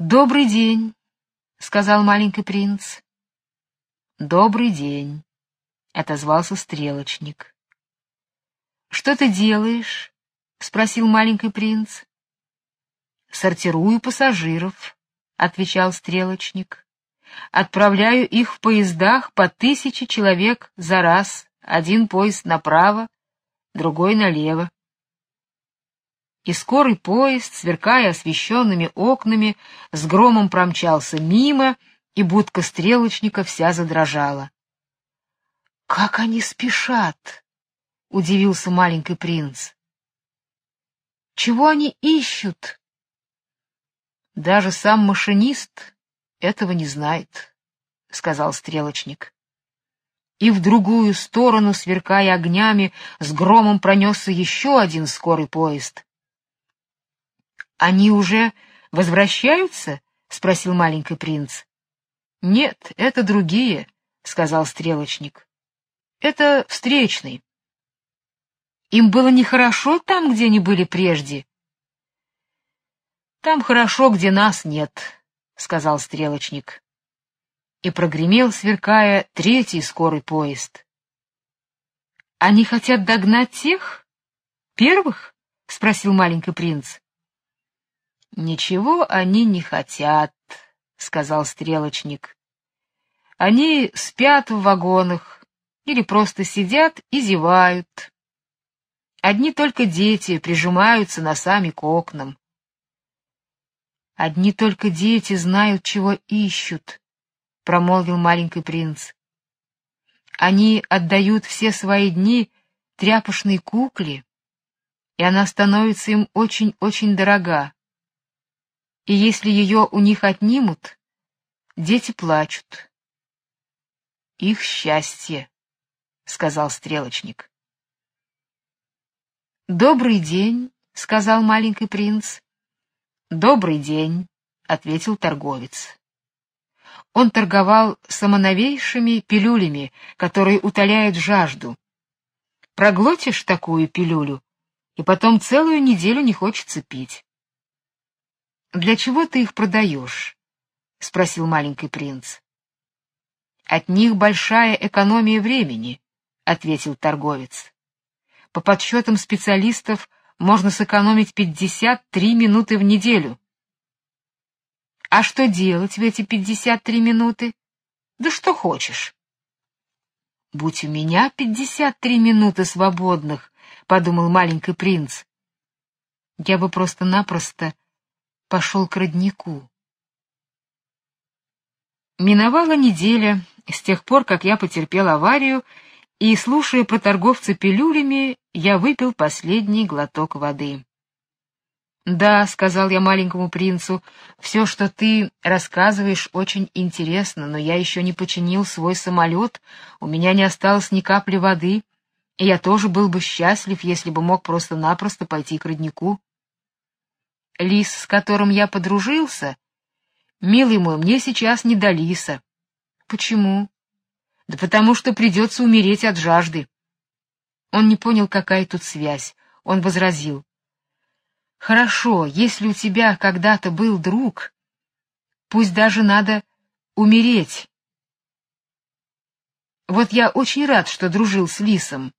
Добрый день, сказал маленький принц. Добрый день, отозвался стрелочник. Что ты делаешь? спросил маленький принц. Сортирую пассажиров, отвечал стрелочник. Отправляю их в поездах по тысяче человек за раз, один поезд направо, другой налево. И скорый поезд, сверкая освещенными окнами, с громом промчался мимо, и будка стрелочника вся задрожала. Как они спешат, удивился маленький принц. Чего они ищут? Даже сам машинист этого не знает, сказал стрелочник. И в другую сторону, сверкая огнями, с громом пронесся еще один скорый поезд. Они уже возвращаются? спросил маленький принц. Нет, это другие, сказал стрелочник. Это встречный. Им было нехорошо там, где они были прежде. Там хорошо, где нас нет, сказал стрелочник. И прогремел, сверкая, третий скорый поезд. Они хотят догнать тех первых? спросил маленький принц. Ничего они не хотят, сказал стрелочник. Они спят в вагонах или просто сидят и зевают. Одни только дети прижимаются носами к окнам. Одни только дети знают, чего ищут, промолвил маленький принц. Они отдают все свои дни тряпочной кукле, и она становится им очень-очень дорога. И если ее у них отнимут, дети плачут. Их счастье, сказал стрелочник. Добрый день, сказал маленький принц. Добрый день, ответил торговец. Он торговал самоновейшими пилюлями, которые утоляют жажду. Проглотишь такую пилюлю, и потом целую неделю не хочется пить. Для чего ты их продаешь? спросил маленький принц. От них большая экономия времени, ответил торговец. По подсчетам специалистов, можно сэкономить 53 минуты в неделю. А что делать в эти 53 минуты? Да что хочешь. Будь у меня 53 минуты свободных, подумал маленький принц. Я бы просто-напросто пошел к роднику. Миновала неделя с тех пор, как я потерпел аварию и, слушая про торговца пилюлями, я выпил последний глоток воды. «Да», — сказал я маленькому принцу, — «все, что ты рассказываешь, очень интересно, но я еще не починил свой самолет, у меня не осталось ни капли воды, и я тоже был бы счастлив, если бы мог просто-напросто пойти к роднику». Лис, с которым я подружился, милый мой, мне сейчас не до лиса. Почему? Да потому что придется умереть от жажды. Он не понял, какая тут связь. Он возразил: Хорошо, если у тебя когда-то был друг, пусть даже надо умереть. Вот я очень рад, что дружил с лисом.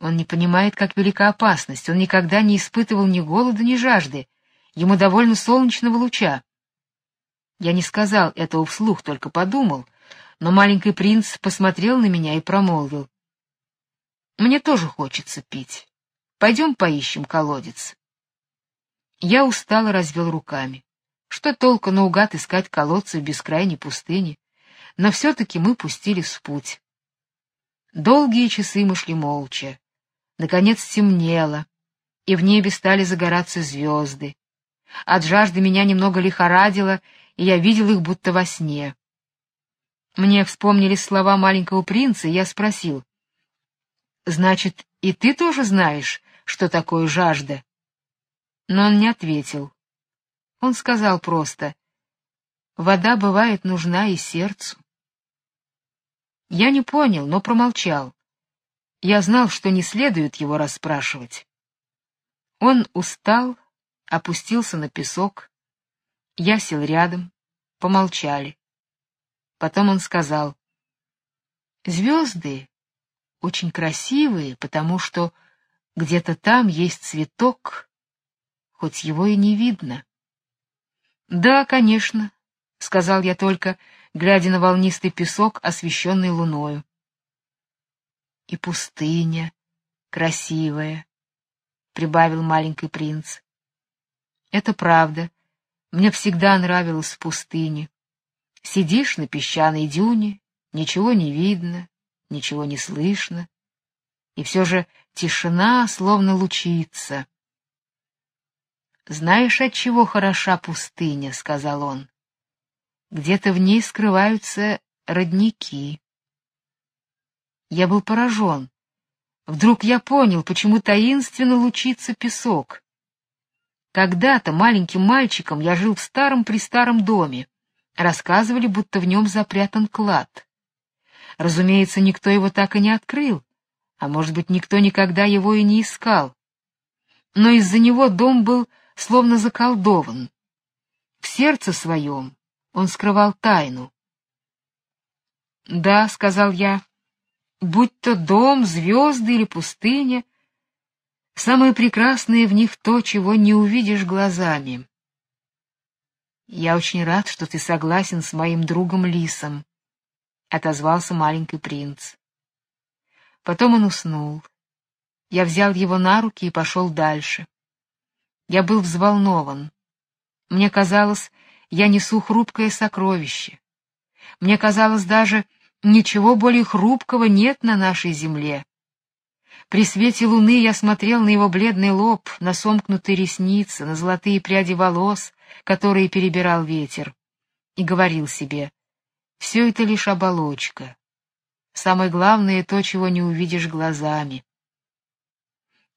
Он не понимает, как велика опасность. Он никогда не испытывал ни голода, ни жажды. Ему довольно солнечного луча. Я не сказал этого вслух, только подумал, но маленький принц посмотрел на меня и промолвил: "Мне тоже хочется пить. Пойдем поищем колодец". Я устало развел руками. Что толку наугад искать колодцы в бескрайней пустыне? Но все таки мы пустились в путь. Долгие часы мы шли молча. Наконец темнело, и в небе стали загораться звезды. От жажды меня немного лихорадило, и я видел их будто во сне. Мне вспомнились слова маленького принца, и я спросил: "Значит, и ты тоже знаешь, что такое жажда?" Но он не ответил. Он сказал просто: "Вода бывает нужна и сердцу". Я не понял, но промолчал. Я знал, что не следует его расспрашивать. Он устал, опустился на песок, Я сел рядом, помолчали. Потом он сказал, «Звезды очень красивые, потому что где-то там есть цветок, хоть его и не видно». «Да, конечно», — сказал я только, глядя на волнистый песок, освещенный луною. «И пустыня красивая», — прибавил маленький принц. «Это правда. Мне всегда нравилось в пустыне. Сидишь на песчаной дюне, ничего не видно, ничего не слышно, и все же тишина словно лучится. «Знаешь, от чего хороша пустыня?» — сказал он. «Где-то в ней скрываются родники». Я был поражен. Вдруг я понял, почему таинственно лучится песок. Когда-то маленьким мальчиком я жил в старом-престаром доме. Рассказывали, будто в нем запрятан клад. Разумеется, никто его так и не открыл, а может быть, никто никогда его и не искал. Но из-за него дом был словно заколдован. В сердце своем он скрывал тайну. «Да», — сказал я, — «будь то дом, звезды или пустыня, самое прекрасное в них то, чего не увидишь глазами». «Я очень рад, что ты согласен с моим другом Лисом», — отозвался маленький принц. Потом он уснул. Я взял его на руки и пошел дальше. Я был взволнован. Мне казалось, я несу хрупкое сокровище. Мне казалось даже, ничего более хрупкого нет на нашей земле. При свете луны я смотрел на его бледный лоб, на сомкнутые ресницы, на золотые пряди волос, которые перебирал ветер, и говорил себе, все это лишь оболочка. Самое главное — то, чего не увидишь глазами.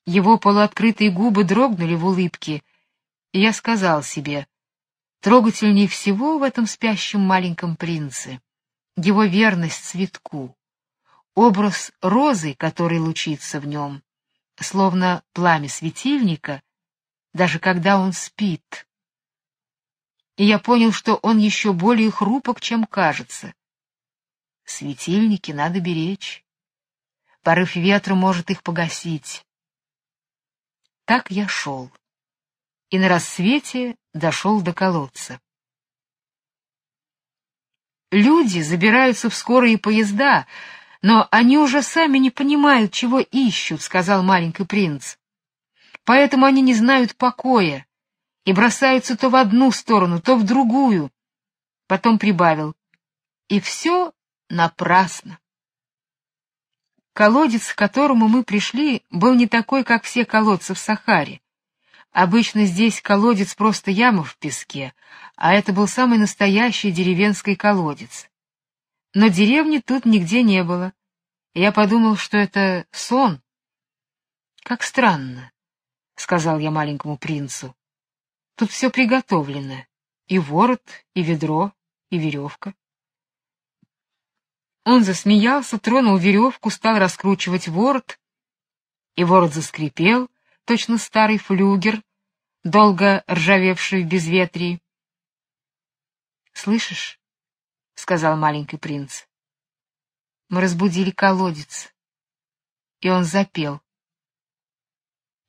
Его полуоткрытые губы дрогнули в улыбке, и я сказал себе, трогательнее всего в этом спящем маленьком принце его верность цветку, образ розы, который лучится в нем, словно пламя светильника, даже когда он спит и я понял, что он еще более хрупок, чем кажется. Светильники надо беречь. Порыв ветра может их погасить. Так я шел. И на рассвете дошел до колодца. Люди забираются в скорые поезда, но они уже сами не понимают, чего ищут, сказал маленький принц. Поэтому они не знают покоя и бросаются то в одну сторону, то в другую. Потом прибавил. И все напрасно. Колодец, к которому мы пришли, был не такой, как все колодцы в Сахаре. Обычно здесь колодец просто яма в песке, а это был самый настоящий деревенский колодец. Но деревни тут нигде не было. Я подумал, что это сон. Как странно, сказал я маленькому принцу. Тут все приготовлено. И ворот, и ведро, и веревка. Он засмеялся, тронул веревку, стал раскручивать ворот, и ворот заскрипел, точно старый флюгер, долго ржавевший в безветрии. «Слышишь?» — сказал маленький принц. «Мы разбудили колодец». И он запел.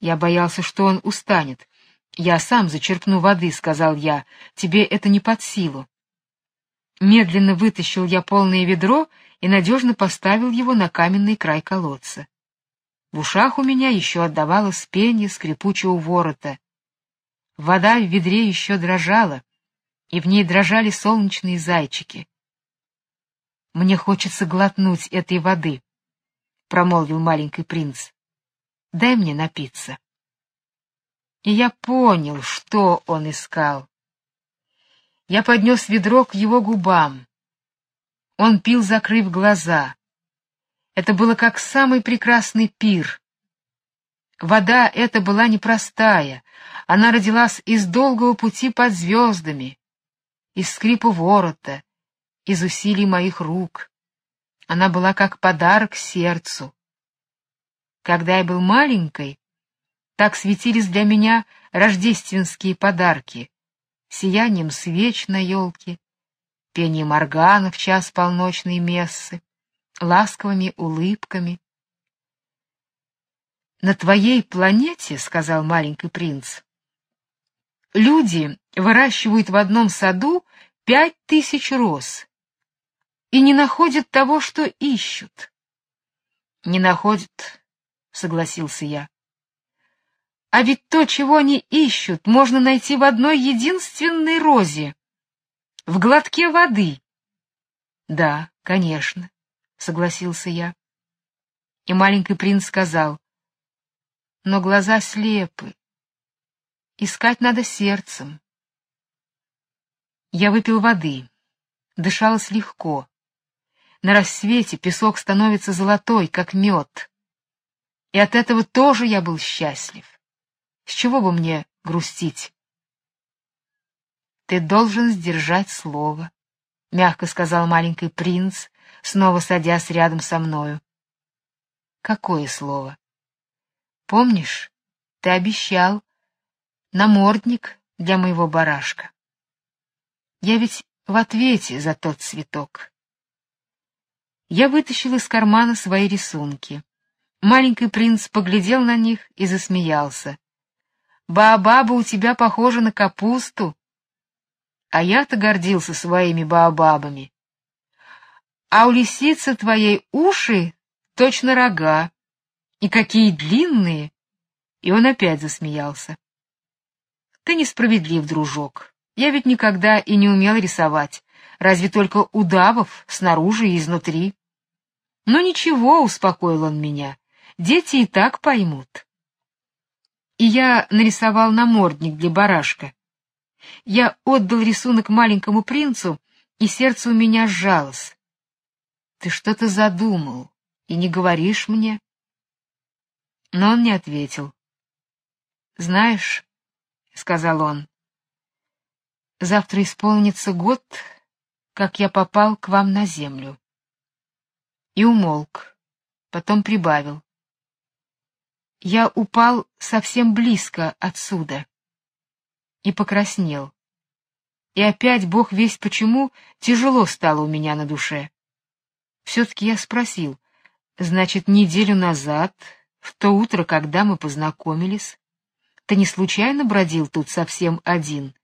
Я боялся, что он устанет, «Я сам зачерпну воды», — сказал я, — «тебе это не под силу». Медленно вытащил я полное ведро и надежно поставил его на каменный край колодца. В ушах у меня еще отдавалось пение скрипучего ворота. Вода в ведре еще дрожала, и в ней дрожали солнечные зайчики. «Мне хочется глотнуть этой воды», — промолвил маленький принц. «Дай мне напиться» и я понял, что он искал. Я поднес ведро к его губам. Он пил, закрыв глаза. Это было как самый прекрасный пир. Вода эта была непростая, она родилась из долгого пути под звездами, из скрипа ворота, из усилий моих рук. Она была как подарок сердцу. Когда я был маленькой, так светились для меня рождественские подарки. сиянием свеч на елке, пением органа в час полночной мессы, ласковыми улыбками. «На твоей планете, — сказал маленький принц, — люди выращивают в одном саду пять тысяч роз и не находят того, что ищут». «Не находят», — согласился я. «А ведь то, чего они ищут, можно найти в одной единственной розе, в глотке воды». «Да, конечно», — согласился я. И маленький принц сказал, но глаза слепы. Искать надо сердцем. Я выпил воды. Дышалось легко. На рассвете песок становится золотой, как мед. И от этого тоже я был счастлив. С чего бы мне грустить? Ты должен сдержать слово, — мягко сказал маленький принц, снова садясь рядом со мною. Какое слово? Помнишь, ты обещал намордник для моего барашка. Я ведь в ответе за тот цветок. Я вытащил из кармана свои рисунки. Маленький принц поглядел на них и засмеялся. «Баобаба у тебя похожа на капусту». А я-то гордился своими баобабами. «А у лисицы твоей уши точно рога. И какие длинные!» И он опять засмеялся. «Ты несправедлив, дружок. Я ведь никогда и не умел рисовать, разве только удавов снаружи и изнутри». «Ну ничего», — успокоил он меня, — «дети и так поймут». И я нарисовал намордник для барашка. Я отдал рисунок маленькому принцу, и сердце у меня сжалось. «Ты что-то задумал и не говоришь мне?» но он не ответил. «Знаешь», — сказал он, — «завтра исполнится год, как я попал к вам на землю». И умолк, потом прибавил. «Я упал совсем близко отсюда» и покраснел. И опять, бог весть почему, тяжело стало у меня на душе. Все-таки я спросил, значит, неделю назад в то утро, когда мы познакомились, ты не случайно бродил тут совсем один,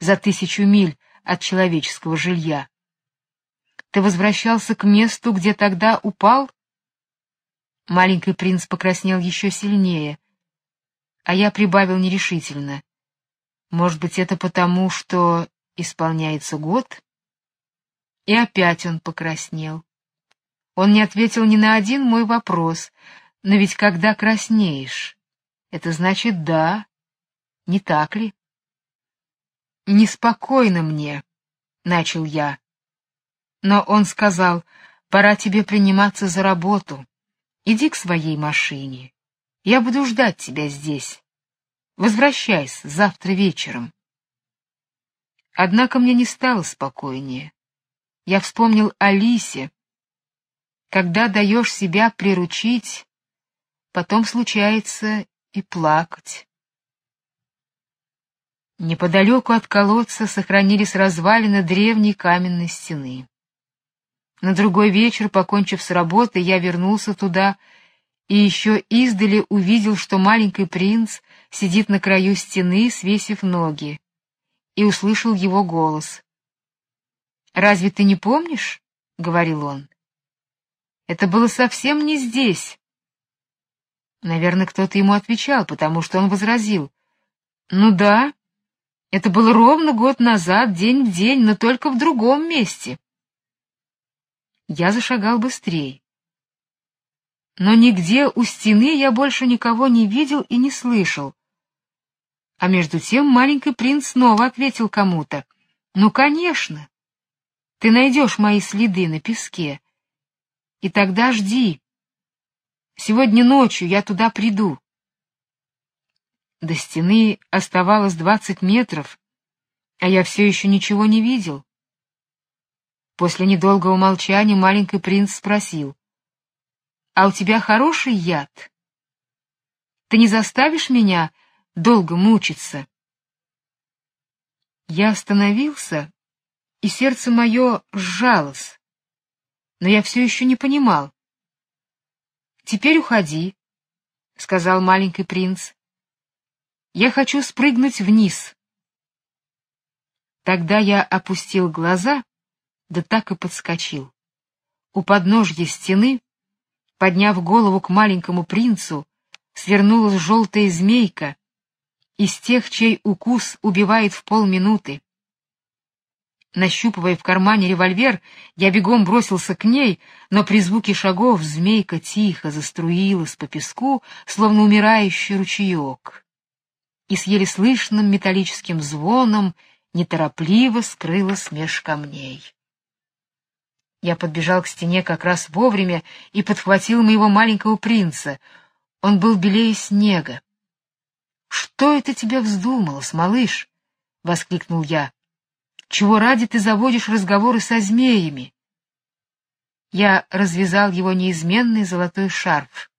за тысячу миль от человеческого жилья? Ты возвращался к месту, где тогда упал? Маленький принц покраснел еще сильнее, а я прибавил нерешительно. Может быть, это потому, что исполняется год? И опять он покраснел. Он не ответил ни на один мой вопрос, но ведь когда краснеешь, это значит да, не так ли? Неспокойно мне, начал я. Но он сказал: "Пора тебе приниматься за работу. Иди к своей машине. Я буду ждать тебя здесь. Возвращайся завтра вечером". Однако мне не стало спокойнее. Я вспомнил о Лисе. Когда даешь себя приручить, потом случается и плакать. Неподалеку от колодца сохранились развалины древней каменной стены. На другой вечер, покончив с работой, я вернулся туда и еще издали увидел, что маленький принц сидит на краю стены, свесив ноги, и услышал его голос. «Разве ты не помнишь?» — говорил он. «Это было совсем не здесь, Наверное, кто-то ему отвечал, потому что он возразил. «Ну да, это было ровно год назад, день в день, но только в другом месте». Я зашагал быстрее. Но нигде у стены я больше никого не видел и не слышал. А между тем маленький принц снова ответил кому-то. «Ну, конечно, ты найдешь мои следы на песке. И тогда жди, Сегодня ночью я туда приду. До стены оставалось двадцать метров, а я все еще ничего не видел. После недолгого молчания маленький принц спросил: "А у тебя хороший яд? Ты не заставишь меня долго мучиться?" Я остановился, и сердце мое сжалось, но я все еще не понимал. «Теперь уходи», — сказал маленький принц. «Я хочу спрыгнуть вниз». Тогда я опустил глаза, да так и подскочил. У подножья стены, подняв голову к маленькому принцу, свернулась желтая змейка, из тех, чей укус убивает в полминуты. Нащупывая в кармане револьвер, я бегом бросился к ней, но при звуке шагов змейка тихо заструилась по песку, словно умирающий ручеек, и с еле слышным металлическим звоном неторопливо скрылась меж камней. Я подбежал к стене как раз вовремя и подхватил моего маленького принца. Он был белее снега. «Что это тебе вздумалось, малыш?» — воскликнул я. «Чего ради ты заводишь разговоры со змеями?» Я развязал его неизменный золотой шарф,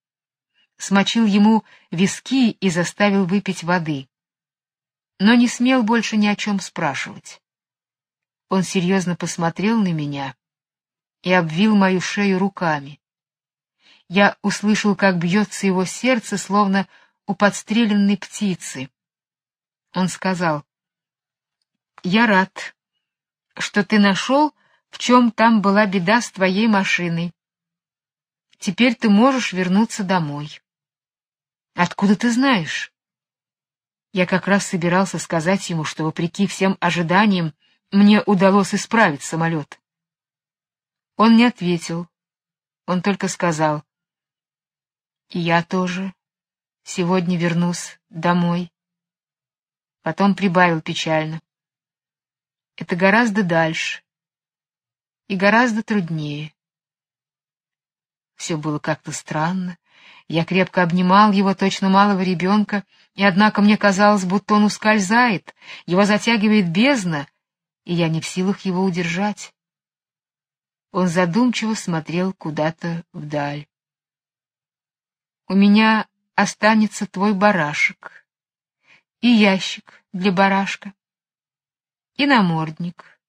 смочил ему виски и заставил выпить воды, но не смел больше ни о чем спрашивать. Он серьезно посмотрел на меня и обвил мою шею руками. Я услышал, как бьется его сердце, словно у подстреленной птицы. Он сказал, «Я рад, что ты нашел, в чем там была беда с твоей машиной. Теперь ты можешь вернуться домой». «Откуда ты знаешь?» Я как раз собирался сказать ему, что, вопреки всем ожиданиям, мне удалось исправить самолет. Он не ответил. Он только сказал, «И я тоже сегодня вернусь домой. Потом прибавил печально. Это гораздо дальше и гораздо труднее. Все было как-то странно. Я крепко обнимал его, точно малого ребенка, и однако мне казалось, будто он ускользает, его затягивает бездна, и я не в силах его удержать. Он задумчиво смотрел куда-то вдаль. У меня останется твой барашек, и ящик для барашка, и намордник.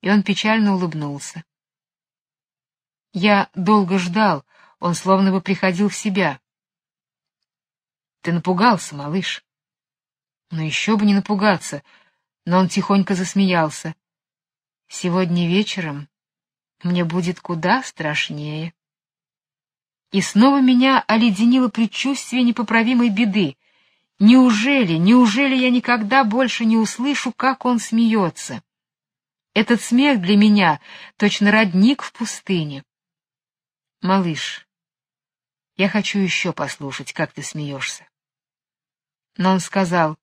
И он печально улыбнулся. Я долго ждал, он словно бы приходил в себя. Ты напугался, малыш. Ну еще бы не напугаться, но он тихонько засмеялся. Сегодня вечером мне будет куда страшнее. И снова меня оледенило предчувствие непоправимой беды. Неужели, неужели я никогда больше не услышу, как он смеется? Этот смех для меня точно родник в пустыне. Малыш, я хочу еще послушать, как ты смеешься. Но он сказал,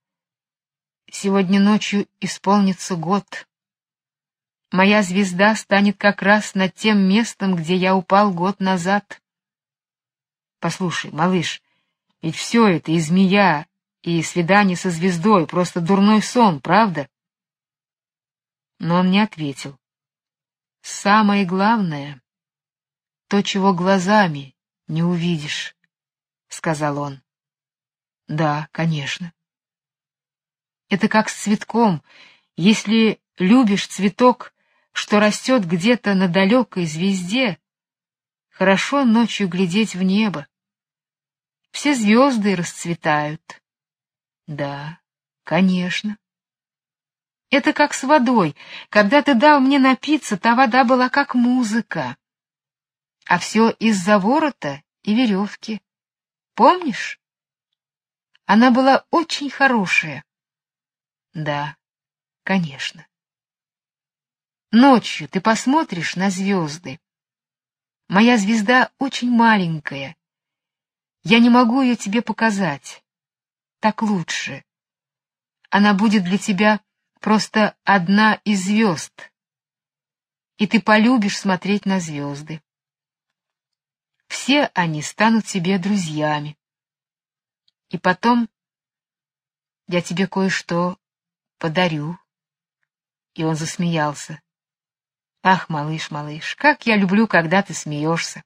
сегодня ночью исполнится год. Моя звезда станет как раз над тем местом, где я упал год назад. Послушай, малыш, ведь все это и змея, и свидание со звездой — просто дурной сон, правда? Но он не ответил. Самое главное — то, чего глазами не увидишь, — сказал он. Да, конечно. Это как с цветком. Если любишь цветок, что растет где-то на далекой звезде, Хорошо ночью глядеть в небо. Все звезды расцветают. Да, конечно. Это как с водой. Когда ты дал мне напиться, та вода была как музыка. А все из-за ворота и веревки. Помнишь? Она была очень хорошая. Да, конечно. Ночью ты посмотришь на звезды, Моя звезда очень маленькая. Я не могу ее тебе показать. Так лучше. Она будет для тебя просто одна из звезд. И ты полюбишь смотреть на звезды. Все они станут тебе друзьями. И потом я тебе кое-что подарю. И он засмеялся. Ах, малыш, малыш, как я люблю, когда ты смеешься.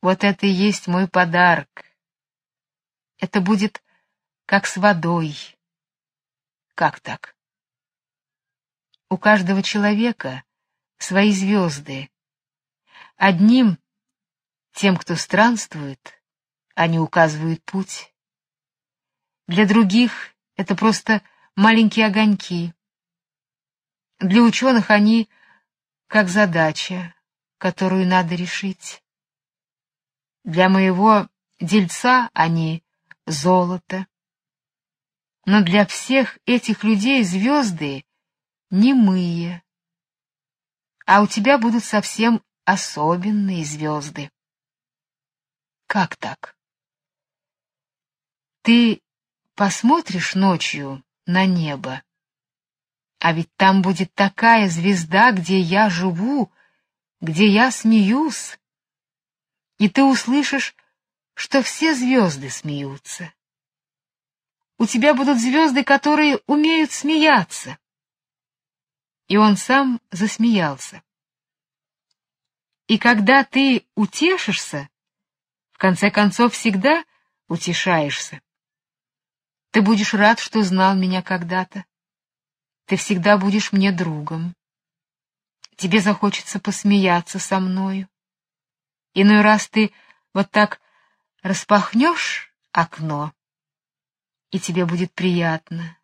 Вот это и есть мой подарок. Это будет как с водой. Как так? У каждого человека свои звезды. Одним, тем, кто странствует, они указывают путь. Для других это просто маленькие огоньки. Для ученых они как задача, которую надо решить. Для моего дельца они золото. Но для всех этих людей звезды немые. А у тебя будут совсем особенные звезды. Как так? Ты посмотришь ночью на небо, а ведь там будет такая звезда, где я живу, где я смеюсь, и ты услышишь, что все звезды смеются. У тебя будут звезды, которые умеют смеяться. И он сам засмеялся. И когда ты утешишься, в конце концов всегда утешаешься. Ты будешь рад, что знал меня когда-то. Ты всегда будешь мне другом. Тебе захочется посмеяться со мною. Иной раз ты вот так распахнешь окно, и тебе будет приятно.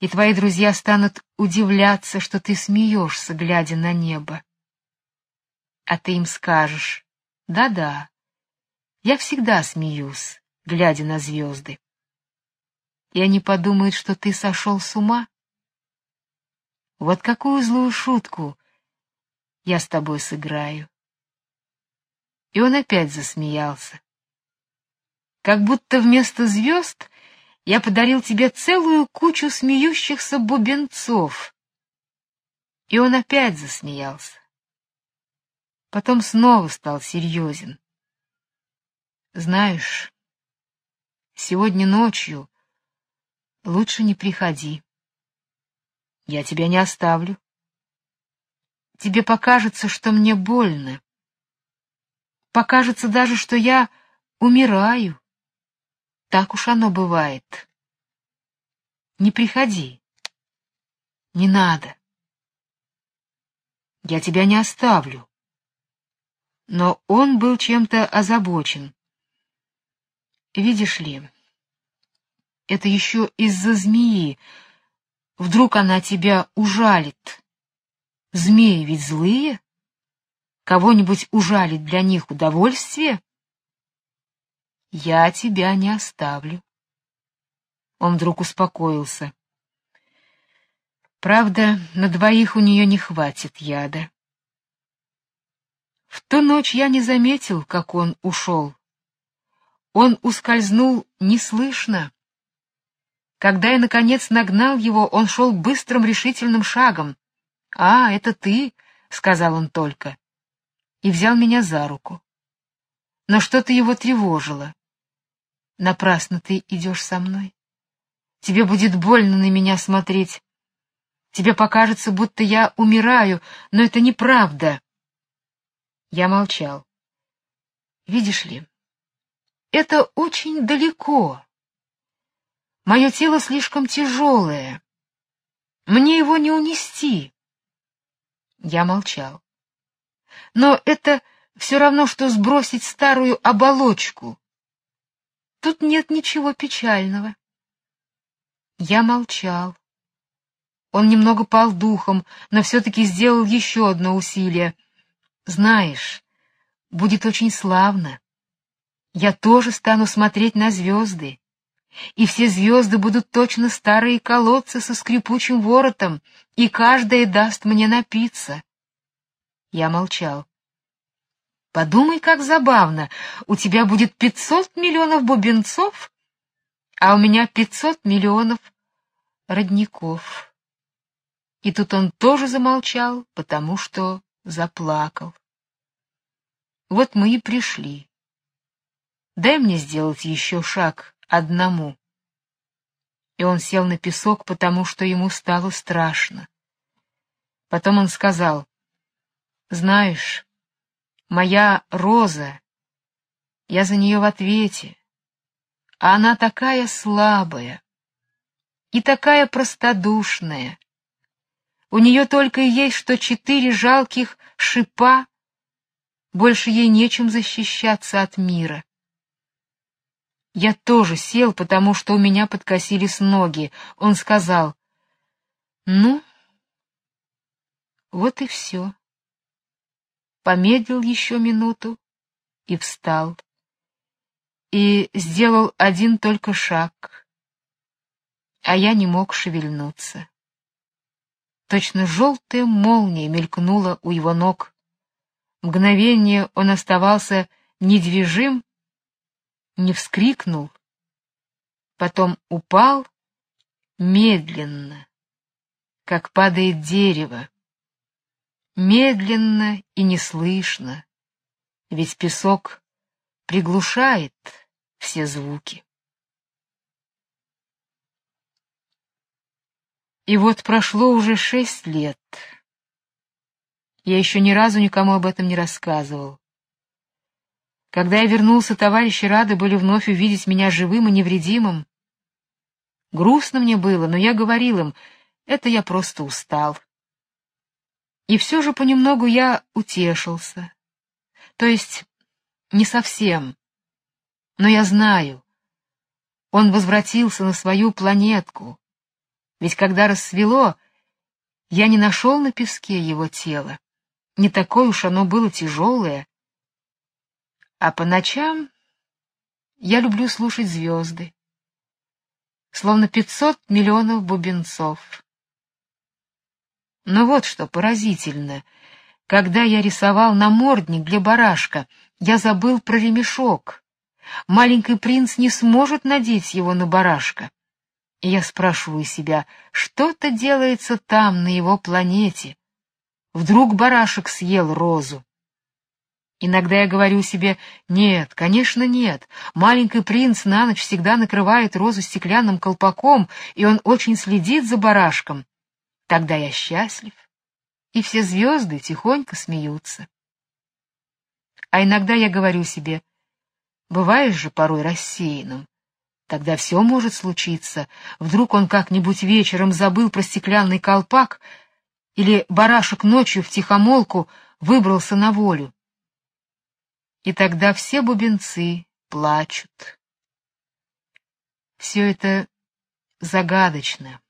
И твои друзья станут удивляться, что ты смеешься, глядя на небо. А ты им скажешь, да-да, я всегда смеюсь, глядя на звезды. И они подумают, что ты сошел с ума. Вот какую злую шутку я с тобой сыграю. И он опять засмеялся. Как будто вместо звезд я подарил тебе целую кучу смеющихся бубенцов. И он опять засмеялся. Потом снова стал серьезен. Знаешь, сегодня ночью лучше не приходи. Я тебя не оставлю. Тебе покажется, что мне больно. Покажется даже, что я умираю. Так уж оно бывает. Не приходи. Не надо. Я тебя не оставлю. Но он был чем-то озабочен. Видишь ли, это еще из-за змеи, Вдруг она тебя ужалит. Змеи ведь злые. Кого-нибудь ужалить для них удовольствие? Я тебя не оставлю. Он вдруг успокоился. Правда, на двоих у нее не хватит яда. В ту ночь я не заметил, как он ушел. Он ускользнул неслышно. Когда я, наконец, нагнал его, он шел быстрым решительным шагом. «А, это ты», — сказал он только, и взял меня за руку. Но что-то его тревожило. «Напрасно ты идешь со мной. Тебе будет больно на меня смотреть. Тебе покажется, будто я умираю, но это неправда». Я молчал. «Видишь ли, это очень далеко». Мое тело слишком тяжелое. Мне его не унести. Я молчал. Но это все равно, что сбросить старую оболочку. Тут нет ничего печального. Я молчал. Он немного пал духом, но все-таки сделал еще одно усилие. Знаешь, будет очень славно. Я тоже стану смотреть на звезды и все звезды будут точно старые колодцы со скрипучим воротом, и каждая даст мне напиться. Я молчал. Подумай, как забавно. У тебя будет пятьсот миллионов бубенцов, а у меня пятьсот миллионов родников. И тут он тоже замолчал, потому что заплакал. Вот мы и пришли. Дай мне сделать еще шаг одному. И он сел на песок, потому что ему стало страшно. Потом он сказал, «Знаешь, моя Роза, я за нее в ответе, а она такая слабая и такая простодушная. У нее только и есть что четыре жалких шипа, больше ей нечем защищаться от мира. Я тоже сел, потому что у меня подкосились ноги. Он сказал, «Ну, вот и все». Помедлил еще минуту и встал. И сделал один только шаг, а я не мог шевельнуться. Точно желтая молния мелькнула у его ног. Мгновение он оставался недвижим, не вскрикнул, потом упал медленно, как падает дерево, медленно и неслышно, ведь песок приглушает все звуки. И вот прошло уже шесть лет. Я еще ни разу никому об этом не рассказывал. Когда я вернулся, товарищи рады были вновь увидеть меня живым и невредимым. Грустно мне было, но я говорил им, это я просто устал. И все же понемногу я утешился. То есть не совсем. Но я знаю, он возвратился на свою планетку. Ведь когда рассвело, я не нашел на песке его тело. Не такое уж оно было тяжелое, а по ночам я люблю слушать звезды, словно пятьсот миллионов бубенцов. Но вот что поразительно. Когда я рисовал намордник для барашка, я забыл про ремешок. Маленький принц не сможет надеть его на барашка. И я спрашиваю себя, что-то делается там, на его планете. Вдруг барашек съел розу. Иногда я говорю себе, нет, конечно, нет. Маленький принц на ночь всегда накрывает розу стеклянным колпаком, и он очень следит за барашком. Тогда я счастлив, и все звезды тихонько смеются. А иногда я говорю себе, бываешь же порой рассеянным. Тогда все может случиться. Вдруг он как-нибудь вечером забыл про стеклянный колпак, или барашек ночью в тихомолку выбрался на волю и тогда все бубенцы плачут. Все это загадочно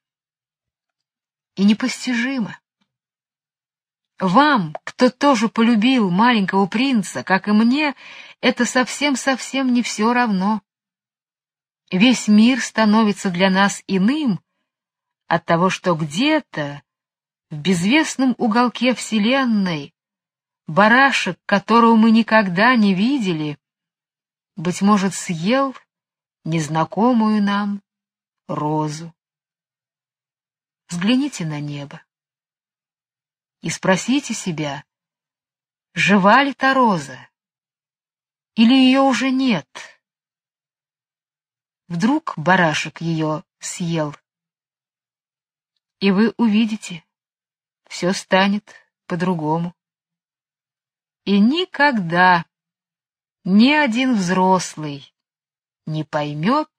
и непостижимо. Вам, кто тоже полюбил маленького принца, как и мне, это совсем-совсем не все равно. Весь мир становится для нас иным от того, что где-то в безвестном уголке Вселенной барашек, которого мы никогда не видели, быть может, съел незнакомую нам розу. Взгляните на небо и спросите себя, жива ли та роза, или ее уже нет. Вдруг барашек ее съел, и вы увидите, все станет по-другому. И никогда ни один взрослый не поймет,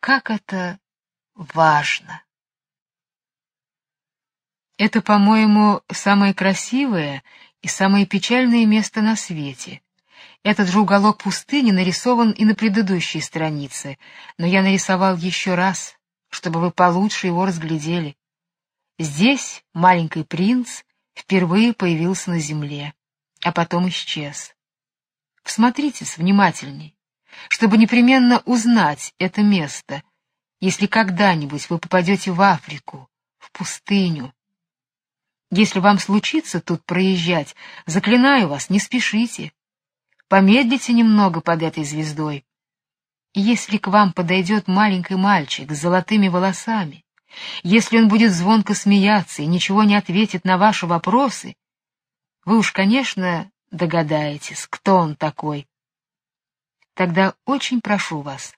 как это важно. Это, по-моему, самое красивое и самое печальное место на свете. Этот же уголок пустыни нарисован и на предыдущей странице, но я нарисовал еще раз, чтобы вы получше его разглядели. Здесь маленький принц впервые появился на земле а потом исчез. Всмотритесь внимательней, чтобы непременно узнать это место, если когда-нибудь вы попадете в Африку, в пустыню. Если вам случится тут проезжать, заклинаю вас, не спешите. Помедлите немного под этой звездой. если к вам подойдет маленький мальчик с золотыми волосами, если он будет звонко смеяться и ничего не ответит на ваши вопросы, вы уж, конечно, догадаетесь, кто он такой. Тогда очень прошу вас,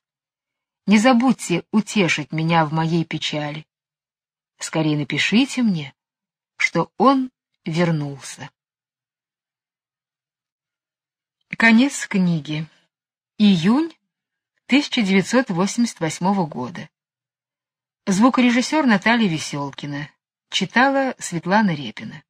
не забудьте утешить меня в моей печали. Скорее напишите мне, что он вернулся. Конец книги. Июнь 1988 года. Звукорежиссер Наталья Веселкина. Читала Светлана Репина.